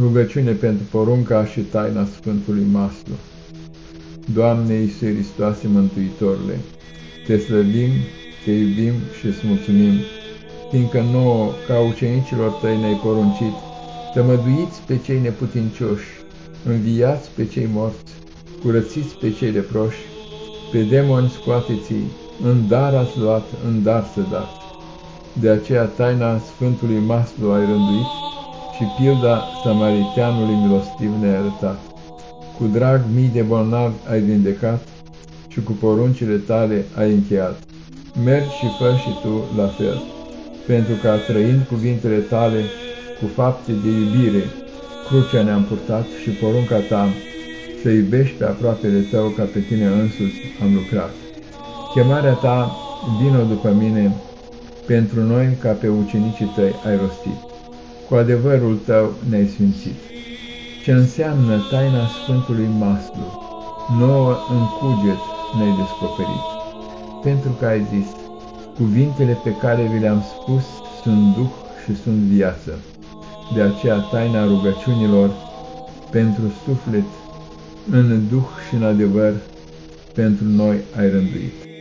Rugăciune pentru porunca și taina Sfântului Maslu. Doamne Iisuse Hristoase Mântuitorule, Te slăbim, Te iubim și îți mulțumim, fiindcă nouă, ca ucenicilor Tăi ne-ai poruncit, tămăduiți pe cei neputincioși, înviați pe cei morți, curățiți pe cei reproși, pe demoni scoateți-i, în dar ați luat, în dar să dați. De aceea taina Sfântului Maslu ai rânduit, și pilda samariteanului milostiv ne-a arătat. Cu drag mii de bolnavi ai vindecat și cu poruncile tale ai încheiat. Mergi și fă și tu la fel, pentru ca trăind cuvintele tale cu fapte de iubire, crucea ne-am purtat și porunca ta să iubești pe aproapele tău ca pe tine însuți am lucrat. Chemarea ta, vino după mine, pentru noi ca pe ucenicii tăi ai rostit cu adevărul tău ne-ai sfințit. Ce înseamnă taina Sfântului Maslu, nouă în cuget ne-ai descoperit, pentru că ai zis, cuvintele pe care vi le-am spus sunt duh și sunt viață. De aceea taina rugăciunilor pentru suflet, în duh și în adevăr, pentru noi ai rânduit.